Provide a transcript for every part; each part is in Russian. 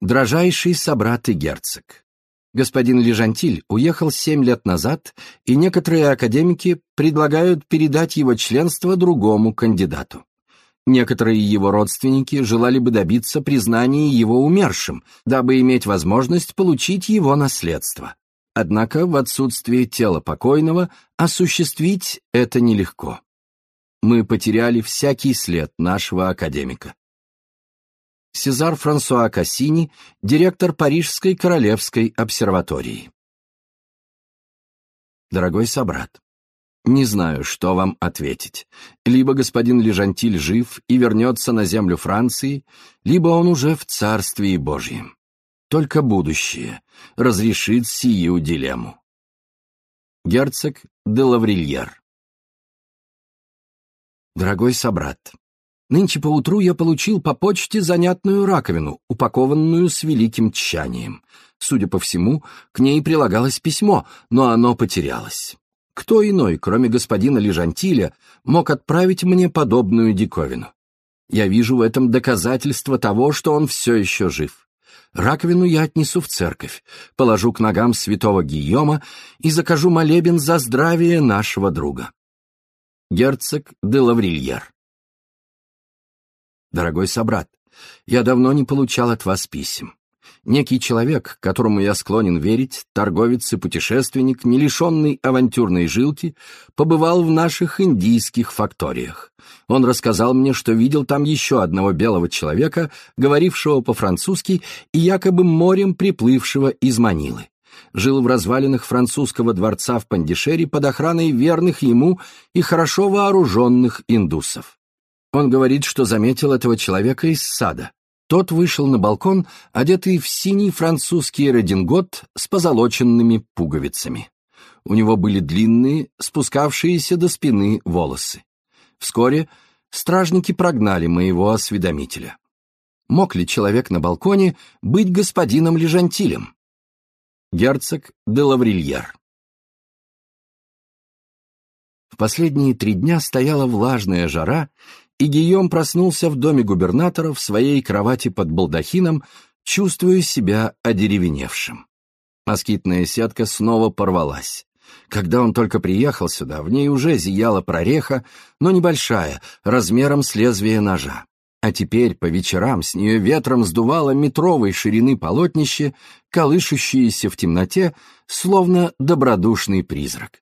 Дрожайший собрат и герцог. Господин Лежантиль уехал семь лет назад, и некоторые академики предлагают передать его членство другому кандидату. Некоторые его родственники желали бы добиться признания его умершим, дабы иметь возможность получить его наследство. Однако в отсутствие тела покойного осуществить это нелегко. Мы потеряли всякий след нашего академика. Сезар Франсуа Кассини, директор Парижской Королевской обсерватории. Дорогой собрат, не знаю, что вам ответить. Либо господин Лежантиль жив и вернется на землю Франции, либо он уже в Царствии Божьем. Только будущее разрешит сию дилемму. Герцог де Лаврильер Дорогой собрат, Нынче поутру я получил по почте занятную раковину, упакованную с великим тщанием. Судя по всему, к ней прилагалось письмо, но оно потерялось. Кто иной, кроме господина Лежантиля, мог отправить мне подобную диковину? Я вижу в этом доказательство того, что он все еще жив. Раковину я отнесу в церковь, положу к ногам святого Гийома и закажу молебен за здравие нашего друга. Герцог де Лаврильер Дорогой собрат, я давно не получал от вас писем. Некий человек, которому я склонен верить, торговец и путешественник, не лишенный авантюрной жилки, побывал в наших индийских факториях. Он рассказал мне, что видел там еще одного белого человека, говорившего по-французски и якобы морем приплывшего из Манилы. Жил в развалинах французского дворца в Пандишере под охраной верных ему и хорошо вооруженных индусов. Он говорит, что заметил этого человека из сада. Тот вышел на балкон, одетый в синий французский редингот с позолоченными пуговицами. У него были длинные, спускавшиеся до спины волосы. Вскоре стражники прогнали моего осведомителя. Мог ли человек на балконе быть господином Лежантилем? Герцог де Лаврильер последние три дня стояла влажная жара, и Гийом проснулся в доме губернатора в своей кровати под балдахином, чувствуя себя одеревеневшим. Москитная сетка снова порвалась. Когда он только приехал сюда, в ней уже зияла прореха, но небольшая, размером с лезвия ножа. А теперь по вечерам с нее ветром сдувало метровой ширины полотнище, колышущееся в темноте, словно добродушный призрак.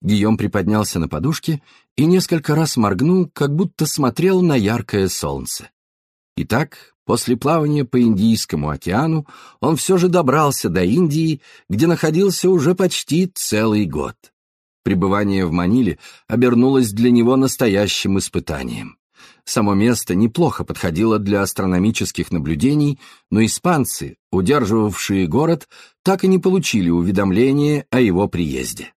Гийом приподнялся на подушке и несколько раз моргнул, как будто смотрел на яркое солнце. Итак, после плавания по Индийскому океану он все же добрался до Индии, где находился уже почти целый год. Пребывание в Маниле обернулось для него настоящим испытанием. Само место неплохо подходило для астрономических наблюдений, но испанцы, удерживавшие город, так и не получили уведомления о его приезде.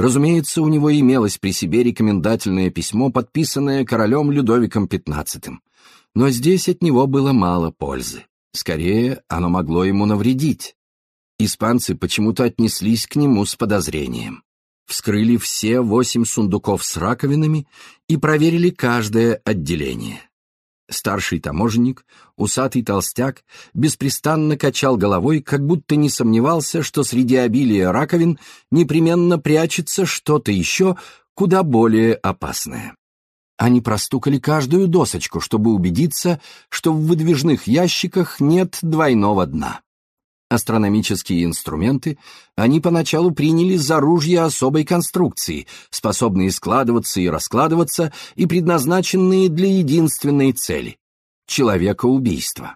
Разумеется, у него имелось при себе рекомендательное письмо, подписанное королем Людовиком XV. Но здесь от него было мало пользы. Скорее, оно могло ему навредить. Испанцы почему-то отнеслись к нему с подозрением. Вскрыли все восемь сундуков с раковинами и проверили каждое отделение. Старший таможенник, усатый толстяк, беспрестанно качал головой, как будто не сомневался, что среди обилия раковин непременно прячется что-то еще куда более опасное. Они простукали каждую досочку, чтобы убедиться, что в выдвижных ящиках нет двойного дна. Астрономические инструменты они поначалу приняли за ружья особой конструкции, способные складываться и раскладываться и предназначенные для единственной цели — человека-убийства.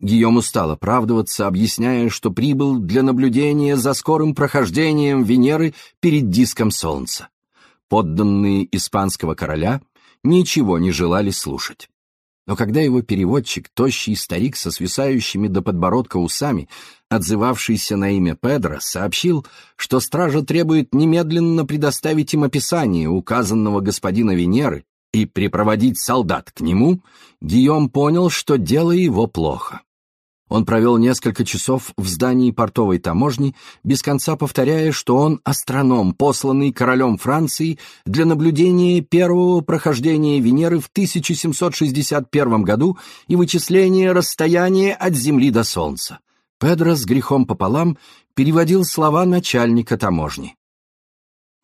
Гийом устал оправдываться, объясняя, что прибыл для наблюдения за скорым прохождением Венеры перед диском Солнца. Подданные испанского короля ничего не желали слушать. Но когда его переводчик, тощий старик со свисающими до подбородка усами, отзывавшийся на имя Педро, сообщил, что стража требует немедленно предоставить им описание указанного господина Венеры и припроводить солдат к нему, Гийом понял, что дело его плохо. Он провел несколько часов в здании портовой таможни, без конца повторяя, что он астроном, посланный королем Франции для наблюдения первого прохождения Венеры в 1761 году и вычисления расстояния от Земли до Солнца. Педро с грехом пополам переводил слова начальника таможни.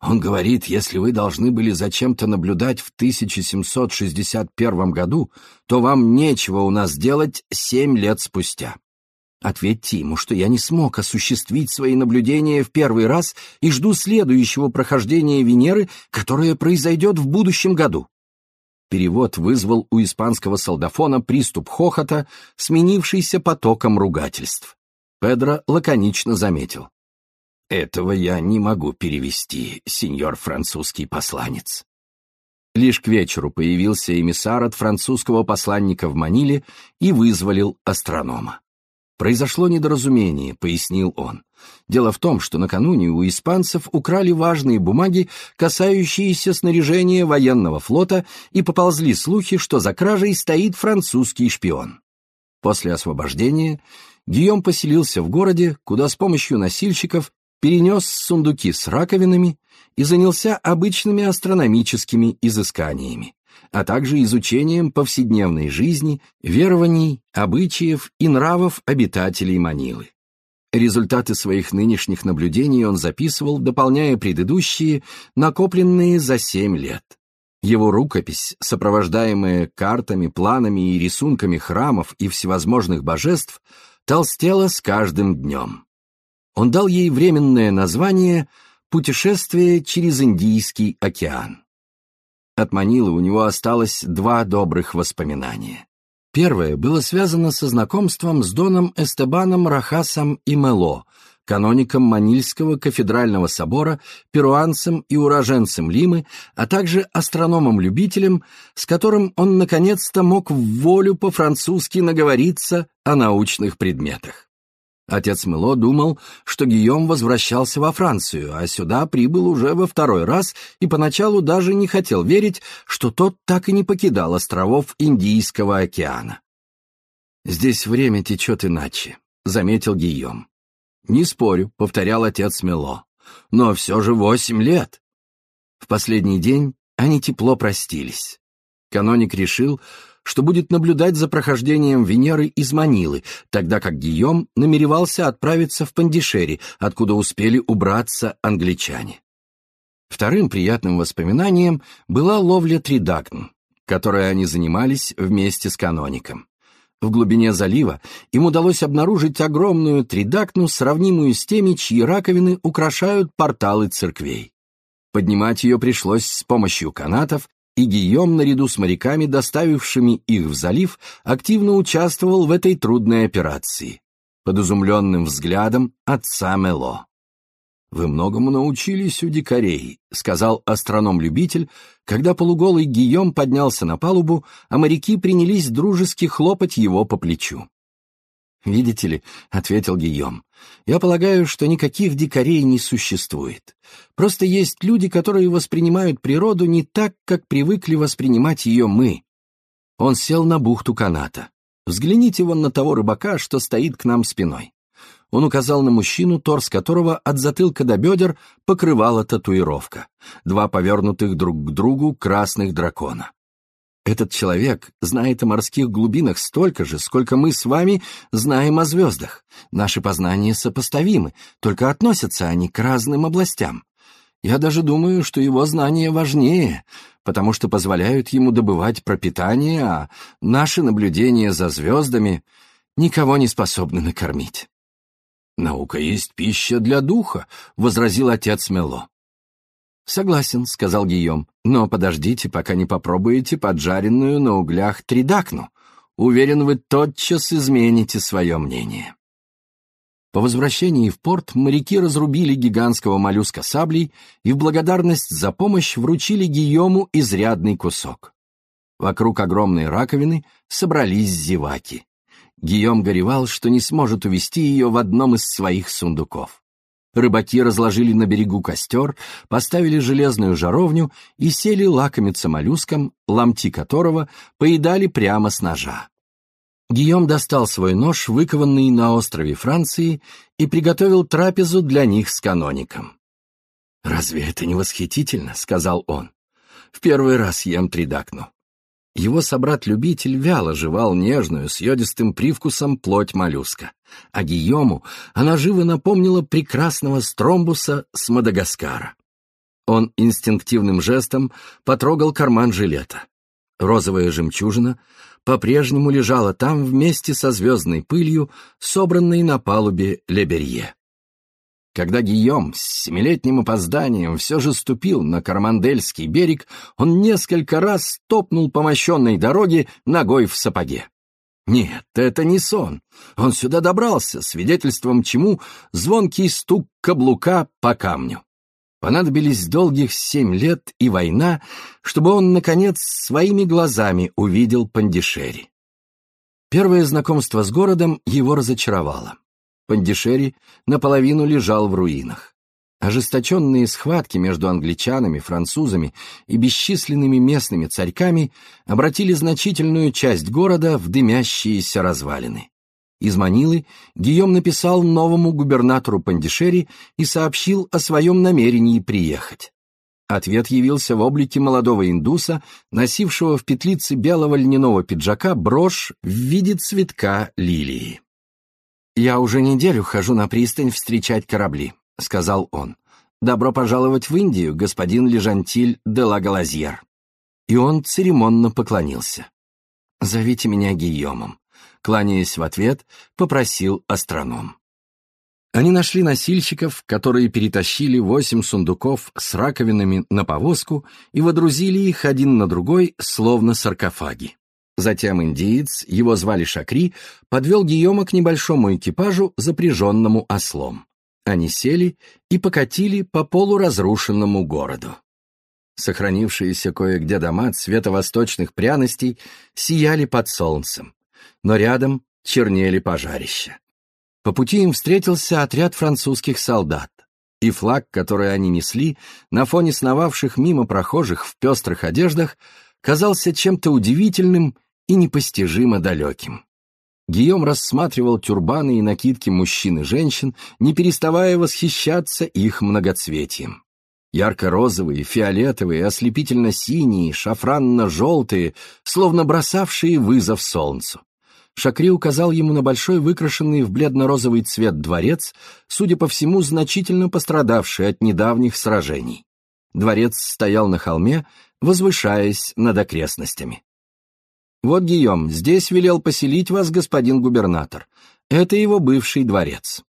Он говорит, если вы должны были зачем-то наблюдать в 1761 году, то вам нечего у нас делать семь лет спустя. Ответьте ему, что я не смог осуществить свои наблюдения в первый раз и жду следующего прохождения Венеры, которое произойдет в будущем году. Перевод вызвал у испанского солдафона приступ хохота, сменившийся потоком ругательств. Педро лаконично заметил. Этого я не могу перевести, сеньор французский посланец. Лишь к вечеру появился эмиссар от французского посланника в Маниле и вызволил астронома. «Произошло недоразумение», — пояснил он. «Дело в том, что накануне у испанцев украли важные бумаги, касающиеся снаряжения военного флота, и поползли слухи, что за кражей стоит французский шпион. После освобождения Гийом поселился в городе, куда с помощью носильщиков перенес сундуки с раковинами и занялся обычными астрономическими изысканиями, а также изучением повседневной жизни, верований, обычаев и нравов обитателей Манилы. Результаты своих нынешних наблюдений он записывал, дополняя предыдущие, накопленные за семь лет. Его рукопись, сопровождаемая картами, планами и рисунками храмов и всевозможных божеств, толстела с каждым днем он дал ей временное название «Путешествие через Индийский океан». От Манилы у него осталось два добрых воспоминания. Первое было связано со знакомством с Доном Эстебаном Рахасом и Мело, каноником Манильского кафедрального собора, перуанцем и уроженцем Лимы, а также астрономом-любителем, с которым он наконец-то мог в волю по-французски наговориться о научных предметах. Отец Мело думал, что Гийом возвращался во Францию, а сюда прибыл уже во второй раз и поначалу даже не хотел верить, что тот так и не покидал островов Индийского океана. «Здесь время течет иначе», — заметил Гийом. «Не спорю», — повторял отец Мело, — «но все же восемь лет». В последний день они тепло простились. Каноник решил, что будет наблюдать за прохождением Венеры из Манилы, тогда как Гийом намеревался отправиться в Пандишери, откуда успели убраться англичане. Вторым приятным воспоминанием была ловля тридакн, которой они занимались вместе с каноником. В глубине залива им удалось обнаружить огромную тридакну, сравнимую с теми, чьи раковины украшают порталы церквей. Поднимать ее пришлось с помощью канатов, и Гийом, наряду с моряками, доставившими их в залив, активно участвовал в этой трудной операции, под изумленным взглядом отца Мело. «Вы многому научились у дикарей», — сказал астроном-любитель, когда полуголый Гийом поднялся на палубу, а моряки принялись дружески хлопать его по плечу. «Видите ли», — ответил Гийом, — «я полагаю, что никаких дикарей не существует. Просто есть люди, которые воспринимают природу не так, как привыкли воспринимать ее мы». Он сел на бухту каната. «Взгляните вон на того рыбака, что стоит к нам спиной». Он указал на мужчину, торс которого от затылка до бедер покрывала татуировка. Два повернутых друг к другу красных дракона. Этот человек знает о морских глубинах столько же, сколько мы с вами знаем о звездах. Наши познания сопоставимы, только относятся они к разным областям. Я даже думаю, что его знания важнее, потому что позволяют ему добывать пропитание, а наши наблюдения за звездами никого не способны накормить. «Наука есть пища для духа», — возразил отец Мело. «Согласен», — сказал Гийом, — «но подождите, пока не попробуете поджаренную на углях тридакну. Уверен, вы тотчас измените свое мнение». По возвращении в порт моряки разрубили гигантского моллюска саблей и в благодарность за помощь вручили Гийому изрядный кусок. Вокруг огромной раковины собрались зеваки. Гийом горевал, что не сможет увести ее в одном из своих сундуков. Рыбаки разложили на берегу костер, поставили железную жаровню и сели лакомиться моллюском, ломти которого поедали прямо с ножа. Гийом достал свой нож, выкованный на острове Франции, и приготовил трапезу для них с каноником. «Разве это не восхитительно?» — сказал он. «В первый раз ем тридакну». Его собрат-любитель вяло жевал нежную, с йодистым привкусом плоть моллюска, а Гийому она живо напомнила прекрасного стромбуса с Мадагаскара. Он инстинктивным жестом потрогал карман жилета. Розовая жемчужина по-прежнему лежала там вместе со звездной пылью, собранной на палубе Леберье. Когда Гийом с семилетним опозданием все же ступил на Кармандельский берег, он несколько раз топнул по мощенной дороге ногой в сапоге. Нет, это не сон. Он сюда добрался, свидетельством чему звонкий стук каблука по камню. Понадобились долгих семь лет и война, чтобы он, наконец, своими глазами увидел Пандишери. Первое знакомство с городом его разочаровало. Пандишери наполовину лежал в руинах. Ожесточенные схватки между англичанами, французами и бесчисленными местными царьками обратили значительную часть города в дымящиеся развалины. Из Манилы Гийом написал новому губернатору Пандишери и сообщил о своем намерении приехать. Ответ явился в облике молодого индуса, носившего в петлице белого льняного пиджака брошь в виде цветка лилии. «Я уже неделю хожу на пристань встречать корабли», — сказал он. «Добро пожаловать в Индию, господин Лежантиль де ла Галазьер». И он церемонно поклонился. «Зовите меня Гийомом», — кланяясь в ответ, попросил астроном. Они нашли носильщиков, которые перетащили восемь сундуков с раковинами на повозку и водрузили их один на другой, словно саркофаги. Затем индиец, его звали Шакри, подвел Гийома к небольшому экипажу, запряженному ослом. Они сели и покатили по полуразрушенному городу. Сохранившиеся кое-где дома цвета восточных пряностей сияли под солнцем, но рядом чернели пожарища. По пути им встретился отряд французских солдат, и флаг, который они несли, на фоне сновавших мимо прохожих в пестрых одеждах, казался чем-то удивительным и непостижимо далеким. Гийом рассматривал тюрбаны и накидки мужчин и женщин, не переставая восхищаться их многоцветием. Ярко-розовые, фиолетовые, ослепительно-синие, шафранно-желтые, словно бросавшие вызов солнцу. Шакри указал ему на большой выкрашенный в бледно-розовый цвет дворец, судя по всему, значительно пострадавший от недавних сражений. Дворец стоял на холме, возвышаясь над окрестностями. Вот, Гийом, здесь велел поселить вас господин губернатор. Это его бывший дворец.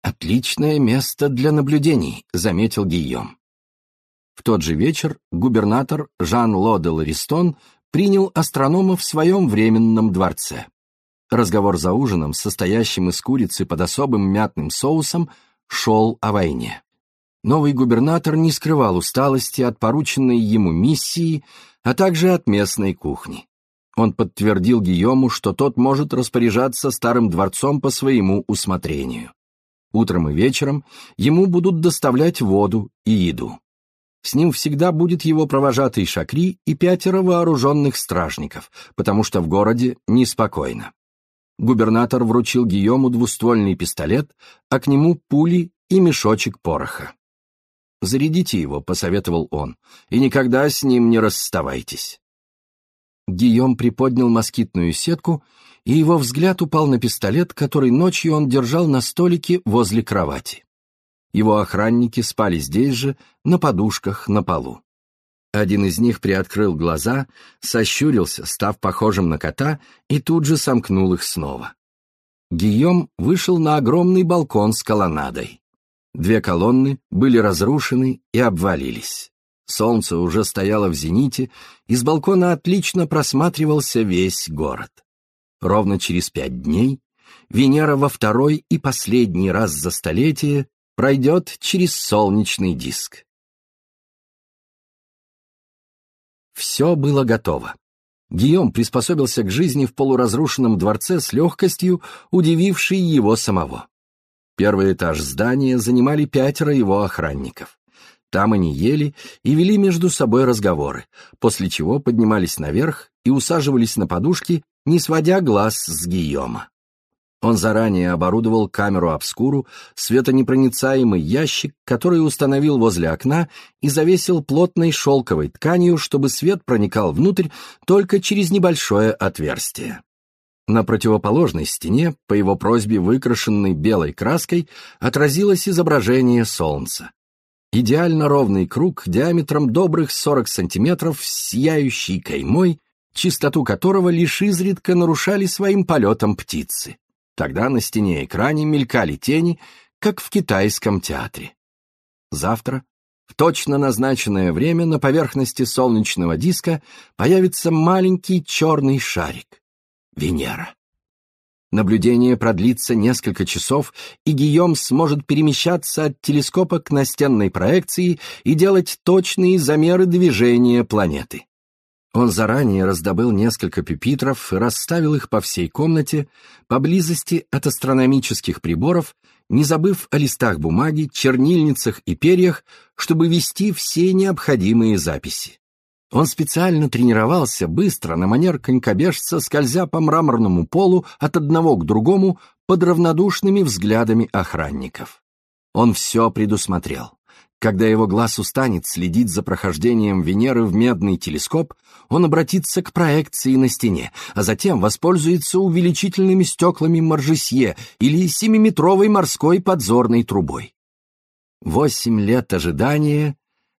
Отличное место для наблюдений, заметил Гийом. В тот же вечер губернатор Жан Лодел Ристон принял астронома в своем временном дворце. Разговор за ужином, состоящим из курицы под особым мятным соусом, шел о войне. Новый губернатор не скрывал усталости от порученной ему миссии, а также от местной кухни. Он подтвердил Гийому, что тот может распоряжаться старым дворцом по своему усмотрению. Утром и вечером ему будут доставлять воду и еду. С ним всегда будет его провожатый Шакри и пятеро вооруженных стражников, потому что в городе неспокойно. Губернатор вручил Гийому двуствольный пистолет, а к нему пули и мешочек пороха. «Зарядите его», — посоветовал он, — «и никогда с ним не расставайтесь». Гийом приподнял москитную сетку, и его взгляд упал на пистолет, который ночью он держал на столике возле кровати. Его охранники спали здесь же, на подушках на полу. Один из них приоткрыл глаза, сощурился, став похожим на кота, и тут же сомкнул их снова. Гийом вышел на огромный балкон с колоннадой. Две колонны были разрушены и обвалились. Солнце уже стояло в зените, из балкона отлично просматривался весь город. Ровно через пять дней Венера во второй и последний раз за столетие пройдет через солнечный диск. Все было готово. Гийом приспособился к жизни в полуразрушенном дворце с легкостью, удивившей его самого. Первый этаж здания занимали пятеро его охранников. Там они ели и вели между собой разговоры, после чего поднимались наверх и усаживались на подушки, не сводя глаз с Гийома. Он заранее оборудовал камеру-обскуру, светонепроницаемый ящик, который установил возле окна и завесил плотной шелковой тканью, чтобы свет проникал внутрь только через небольшое отверстие. На противоположной стене, по его просьбе выкрашенной белой краской, отразилось изображение солнца. Идеально ровный круг диаметром добрых 40 сантиметров с сияющей каймой, чистоту которого лишь изредка нарушали своим полетом птицы. Тогда на стене-экране мелькали тени, как в китайском театре. Завтра, в точно назначенное время, на поверхности солнечного диска появится маленький черный шарик — Венера. Наблюдение продлится несколько часов, и Гийом сможет перемещаться от телескопа к настенной проекции и делать точные замеры движения планеты. Он заранее раздобыл несколько пюпитров и расставил их по всей комнате, поблизости от астрономических приборов, не забыв о листах бумаги, чернильницах и перьях, чтобы вести все необходимые записи. Он специально тренировался быстро на манер конькобежца, скользя по мраморному полу от одного к другому под равнодушными взглядами охранников. Он все предусмотрел. Когда его глаз устанет следить за прохождением Венеры в медный телескоп, он обратится к проекции на стене, а затем воспользуется увеличительными стеклами Маржесье или семиметровой морской подзорной трубой. Восемь лет ожидания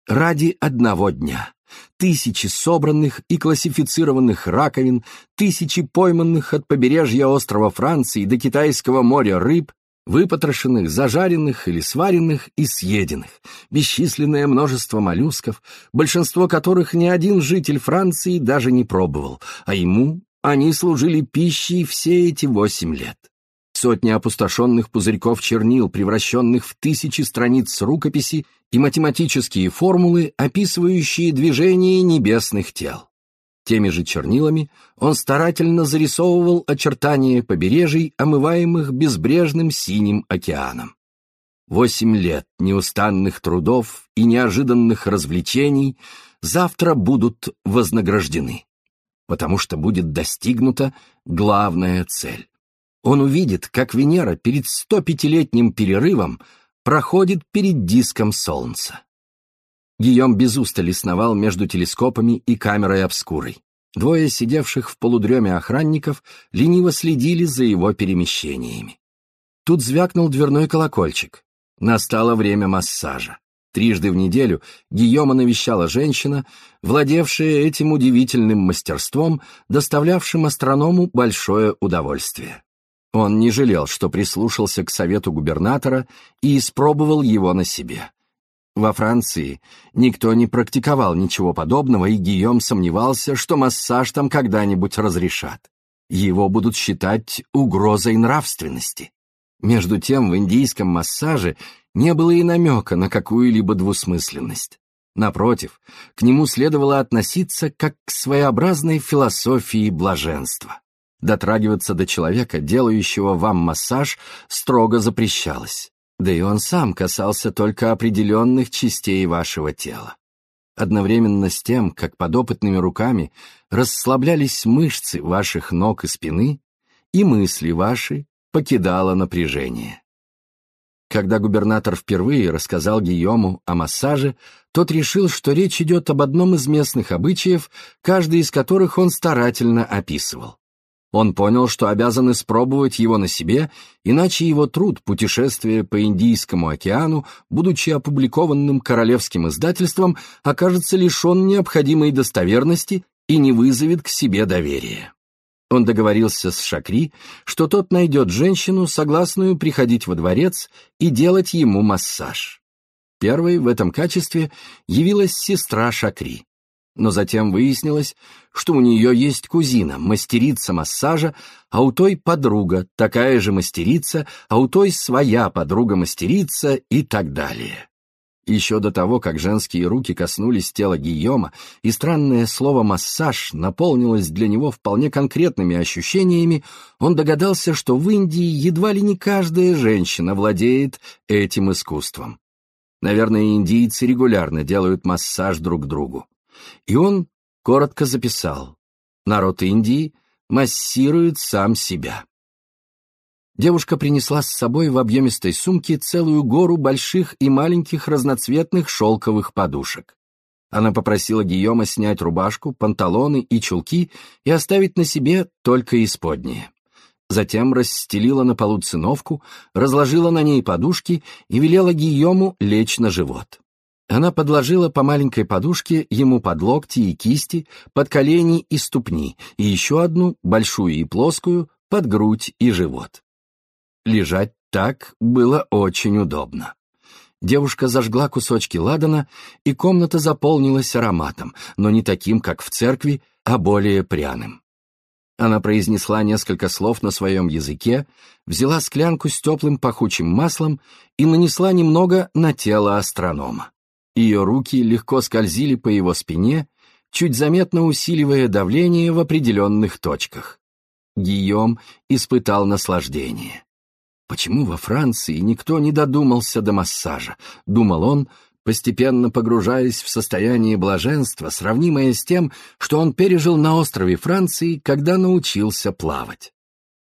ради одного дня. Тысячи собранных и классифицированных раковин, тысячи пойманных от побережья острова Франции до Китайского моря рыб, выпотрошенных, зажаренных или сваренных и съеденных, бесчисленное множество моллюсков, большинство которых ни один житель Франции даже не пробовал, а ему они служили пищей все эти восемь лет. Сотни опустошенных пузырьков чернил, превращенных в тысячи страниц рукописи и математические формулы, описывающие движение небесных тел. Теми же чернилами он старательно зарисовывал очертания побережий, омываемых безбрежным синим океаном. Восемь лет неустанных трудов и неожиданных развлечений завтра будут вознаграждены, потому что будет достигнута главная цель. Он увидит, как Венера перед 105-летним перерывом проходит перед диском Солнца. Гийом без устали сновал между телескопами и камерой обскурой. Двое сидевших в полудреме охранников лениво следили за его перемещениями. Тут звякнул дверной колокольчик. Настало время массажа. Трижды в неделю Гийома навещала женщина, владевшая этим удивительным мастерством, доставлявшим астроному большое удовольствие. Он не жалел, что прислушался к совету губернатора и испробовал его на себе. Во Франции никто не практиковал ничего подобного, и Гийом сомневался, что массаж там когда-нибудь разрешат. Его будут считать угрозой нравственности. Между тем, в индийском массаже не было и намека на какую-либо двусмысленность. Напротив, к нему следовало относиться как к своеобразной философии блаженства. Дотрагиваться до человека, делающего вам массаж, строго запрещалось да и он сам касался только определенных частей вашего тела. Одновременно с тем, как подопытными руками расслаблялись мышцы ваших ног и спины, и мысли ваши покидало напряжение. Когда губернатор впервые рассказал Гийому о массаже, тот решил, что речь идет об одном из местных обычаев, каждый из которых он старательно описывал. Он понял, что обязан испробовать его на себе, иначе его труд «Путешествие по Индийскому океану», будучи опубликованным королевским издательством, окажется лишен необходимой достоверности и не вызовет к себе доверия. Он договорился с Шакри, что тот найдет женщину, согласную приходить во дворец и делать ему массаж. Первой в этом качестве явилась сестра Шакри. Но затем выяснилось, что у нее есть кузина, мастерица массажа, а у той подруга, такая же мастерица, а у той своя подруга-мастерица и так далее. Еще до того, как женские руки коснулись тела Гийома, и странное слово «массаж» наполнилось для него вполне конкретными ощущениями, он догадался, что в Индии едва ли не каждая женщина владеет этим искусством. Наверное, индийцы регулярно делают массаж друг другу. И он коротко записал «Народ Индии массирует сам себя». Девушка принесла с собой в объемистой сумке целую гору больших и маленьких разноцветных шелковых подушек. Она попросила Гийома снять рубашку, панталоны и чулки и оставить на себе только исподние. Затем расстелила на полу циновку, разложила на ней подушки и велела Гийому лечь на живот. Она подложила по маленькой подушке ему под локти и кисти, под колени и ступни, и еще одну, большую и плоскую, под грудь и живот. Лежать так было очень удобно. Девушка зажгла кусочки ладана, и комната заполнилась ароматом, но не таким, как в церкви, а более пряным. Она произнесла несколько слов на своем языке, взяла склянку с теплым пахучим маслом и нанесла немного на тело астронома. Ее руки легко скользили по его спине, чуть заметно усиливая давление в определенных точках. Гийом испытал наслаждение. Почему во Франции никто не додумался до массажа? Думал он, постепенно погружаясь в состояние блаженства, сравнимое с тем, что он пережил на острове Франции, когда научился плавать.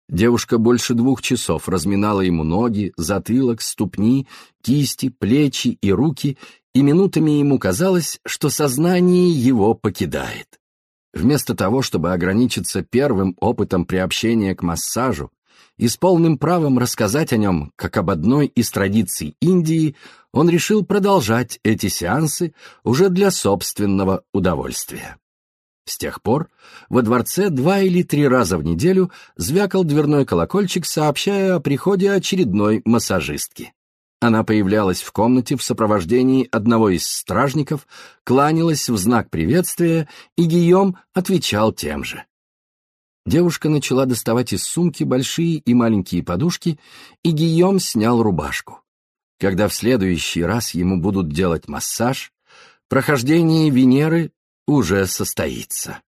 Девушка больше двух часов разминала ему ноги, затылок, ступни, кисти, плечи и руки, и минутами ему казалось, что сознание его покидает. Вместо того, чтобы ограничиться первым опытом приобщения к массажу, и с полным правом рассказать о нем, как об одной из традиций Индии, он решил продолжать эти сеансы уже для собственного удовольствия. С тех пор во дворце два или три раза в неделю звякал дверной колокольчик, сообщая о приходе очередной массажистки. Она появлялась в комнате в сопровождении одного из стражников, кланялась в знак приветствия, и Гийом отвечал тем же. Девушка начала доставать из сумки большие и маленькие подушки, и Гийом снял рубашку. Когда в следующий раз ему будут делать массаж, прохождение Венеры уже состоится.